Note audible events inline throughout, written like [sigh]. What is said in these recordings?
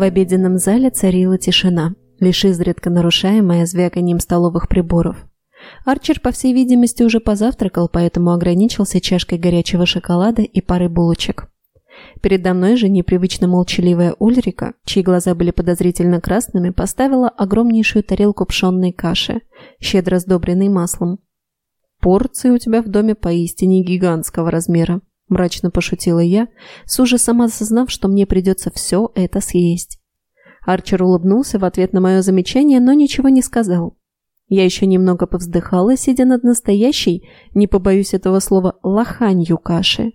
В обеденном зале царила тишина, лишь изредка нарушаемая звяканием столовых приборов. Арчер, по всей видимости, уже позавтракал, поэтому ограничился чашкой горячего шоколада и парой булочек. Передо мной же непривычно молчаливая Ульрика, чьи глаза были подозрительно красными, поставила огромнейшую тарелку пшенной каши, щедро сдобренной маслом. «Порции у тебя в доме поистине гигантского размера», – мрачно пошутила я, с ужасом осознав, что мне придется все это съесть. Арчер улыбнулся в ответ на мое замечание, но ничего не сказал. Я еще немного повздыхала, сидя над настоящей, не побоюсь этого слова, лоханью каши.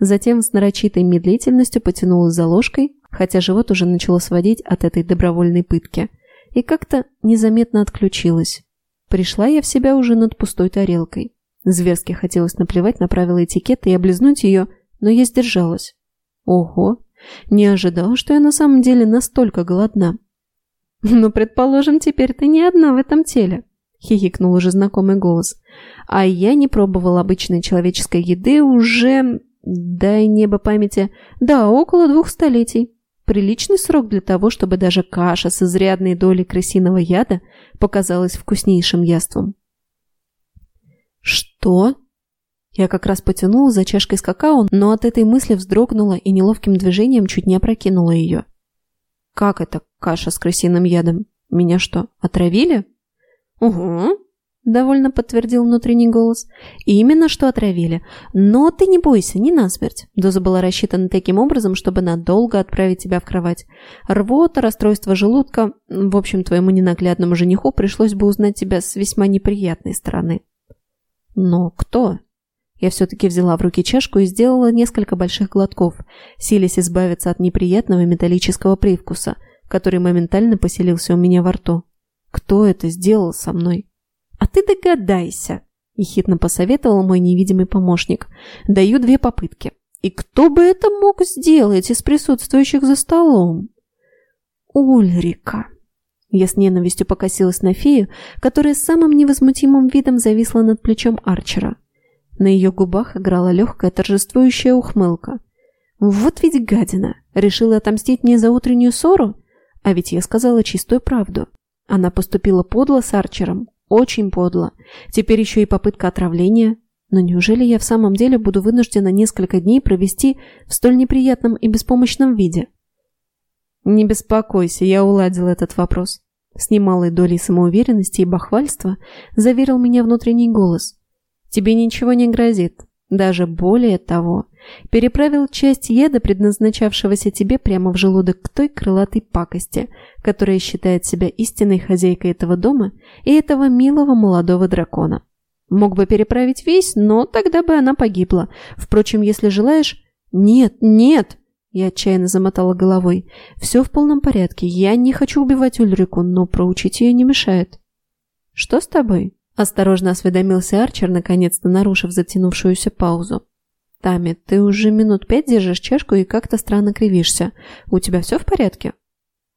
Затем с нарочитой медлительностью потянулась за ложкой, хотя живот уже начало сводить от этой добровольной пытки, и как-то незаметно отключилась. Пришла я в себя уже над пустой тарелкой. Зверски хотелось наплевать на правила этикета и облизнуть ее, но я сдержалась. Ого! Не ожидала, что я на самом деле настолько голодна. [laughs] «Ну, предположим, теперь ты не одна в этом теле», — хихикнул уже знакомый голос. «А я не пробовала обычной человеческой еды уже Дай небо памяти. Да, около двух столетий. Приличный срок для того, чтобы даже каша с изрядной долей крысиного яда показалась вкуснейшим яством. Что? Я как раз потянула за чашкой с какао, но от этой мысли вздрогнула и неловким движением чуть не опрокинула ее. Как это каша с крысиным ядом? Меня что, отравили? Угу, – довольно подтвердил внутренний голос. И «Именно что отравили. Но ты не бойся, не насмерть». Доза была рассчитана таким образом, чтобы надолго отправить тебя в кровать. Рвота, расстройство желудка. В общем, твоему ненаглядному жениху пришлось бы узнать тебя с весьма неприятной стороны. Но кто? Я все-таки взяла в руки чашку и сделала несколько больших глотков, силясь избавиться от неприятного металлического привкуса, который моментально поселился у меня во рту. Кто это сделал со мной? «А ты догадайся», – ехидно посоветовал мой невидимый помощник. «Даю две попытки. И кто бы это мог сделать из присутствующих за столом?» «Ульрика». Я с ненавистью покосилась на фею, которая с самым невозмутимым видом зависла над плечом Арчера. На ее губах играла легкая торжествующая ухмылка. «Вот ведь гадина! Решила отомстить мне за утреннюю ссору? А ведь я сказала чистую правду. Она поступила подло с Арчером, очень подло. Теперь еще и попытка отравления. Но неужели я в самом деле буду вынуждена несколько дней провести в столь неприятном и беспомощном виде? Не беспокойся, я уладил этот вопрос. С немалой долей самоуверенности и бахвальства заверил меня внутренний голос. Тебе ничего не грозит. Даже более того, переправил часть яда, предназначавшегося тебе, прямо в желудок к той крылатой пакости, которая считает себя истинной хозяйкой этого дома и этого милого молодого дракона. Мог бы переправить весь, но тогда бы она погибла. Впрочем, если желаешь... Нет, нет! Я отчаянно замотала головой. Все в полном порядке. Я не хочу убивать Ульрику, но проучить ее не мешает. Что с тобой? Осторожно осведомился Арчер, наконец-то нарушив затянувшуюся паузу. «Тами, ты уже минут пять держишь чашку и как-то странно кривишься. У тебя все в порядке?»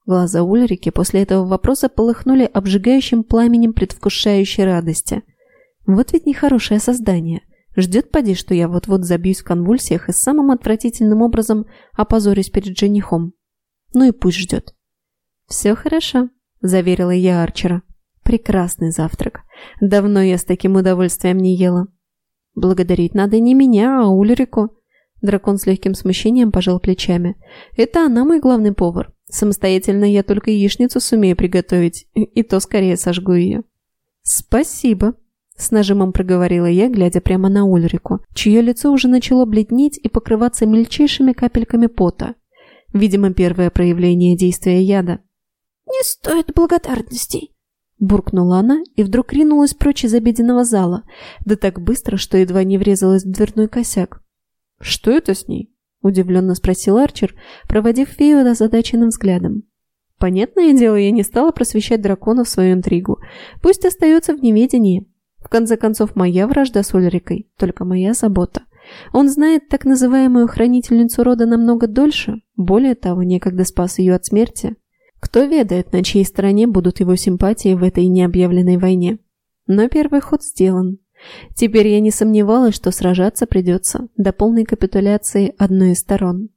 Глаза Ульрики после этого вопроса полыхнули обжигающим пламенем предвкушающей радости. Вот ведь нехорошее создание. Ждет поди, что я вот-вот забьюсь в конвульсиях и самым отвратительным образом опозорюсь перед женихом. Ну и пусть ждет. «Все хорошо», – заверила я Арчера. «Прекрасный завтрак. Давно я с таким удовольствием не ела. Благодарить надо не меня, а Ульрику. Дракон с легким смущением пожал плечами. Это она мой главный повар. Самостоятельно я только яичницу сумею приготовить, и то скорее сожгу ее. Спасибо, с нажимом проговорила я, глядя прямо на Ульрику, чье лицо уже начало бледнеть и покрываться мельчайшими капельками пота. Видимо, первое проявление действия яда. «Не стоит благодарностей», Буркнула она и вдруг ринулась прочь из обеденного зала, да так быстро, что едва не врезалась в дверной косяк. «Что это с ней?» – удивленно спросил Арчер, проводив фею озадаченным взглядом. Понятное дело, я не стала просвещать дракона в свою интригу. Пусть остается в неведении. В конце концов, моя вражда с Ульрикой – только моя забота. Он знает так называемую хранительницу рода намного дольше, более того, некогда спас ее от смерти. Кто ведает, на чьей стороне будут его симпатии в этой необъявленной войне. Но первый ход сделан. Теперь я не сомневалась, что сражаться придется до полной капитуляции одной из сторон.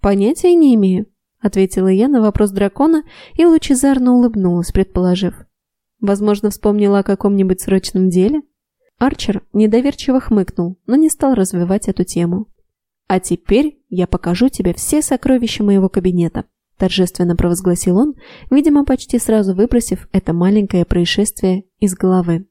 Понятия не имею. ответила я на вопрос дракона и лучезарно улыбнулась, предположив. Возможно, вспомнила о каком-нибудь срочном деле? Арчер недоверчиво хмыкнул, но не стал развивать эту тему. «А теперь я покажу тебе все сокровища моего кабинета», торжественно провозгласил он, видимо, почти сразу выбросив это маленькое происшествие из головы.